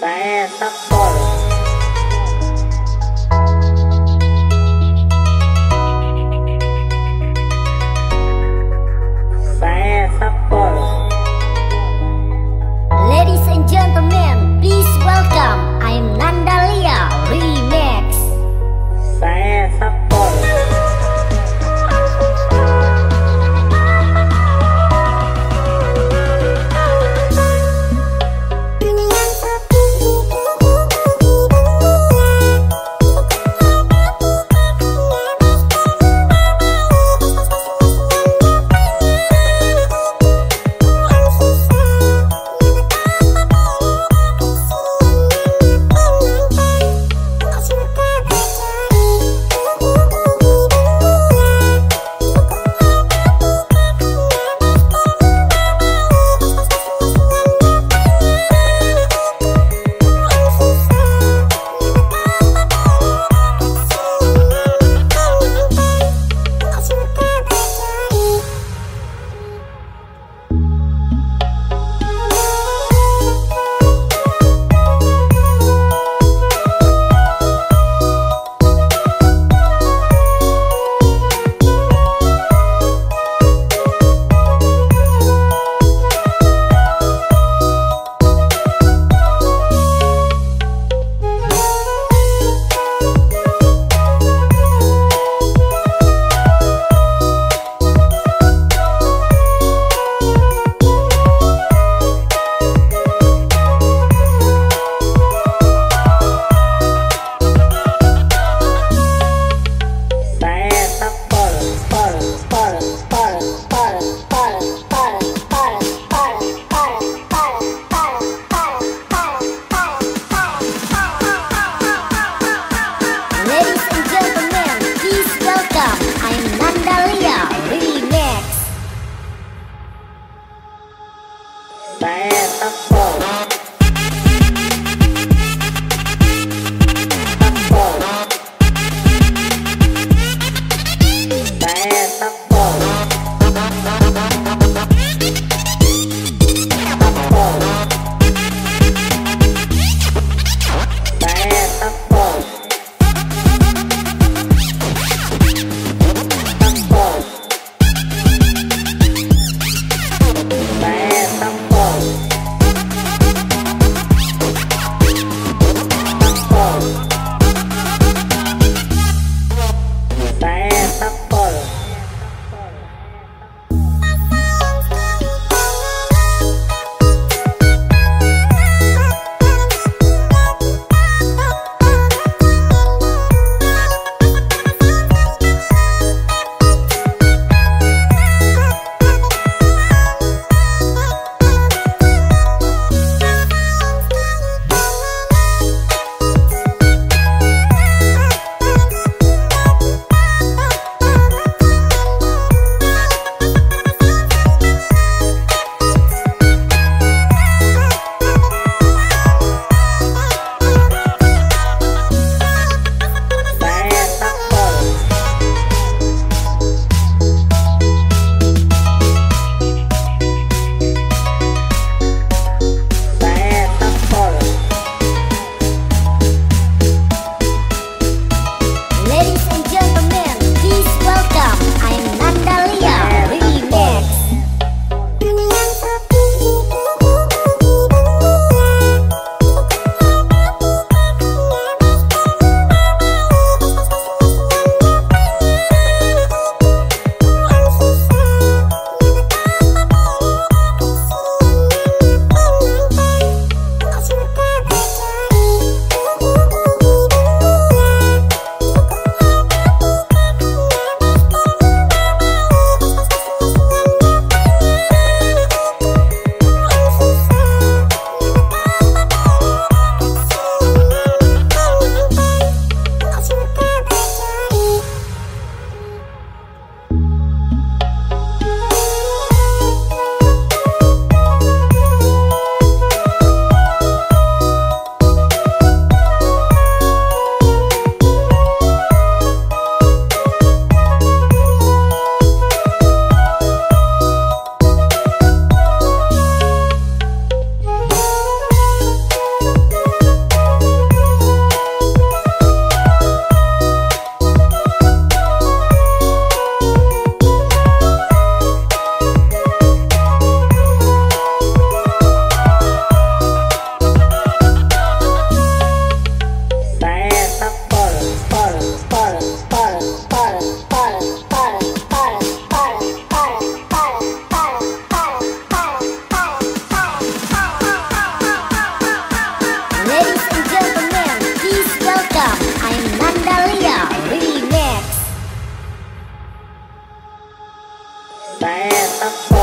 แต่สักคน Bye. I Bye.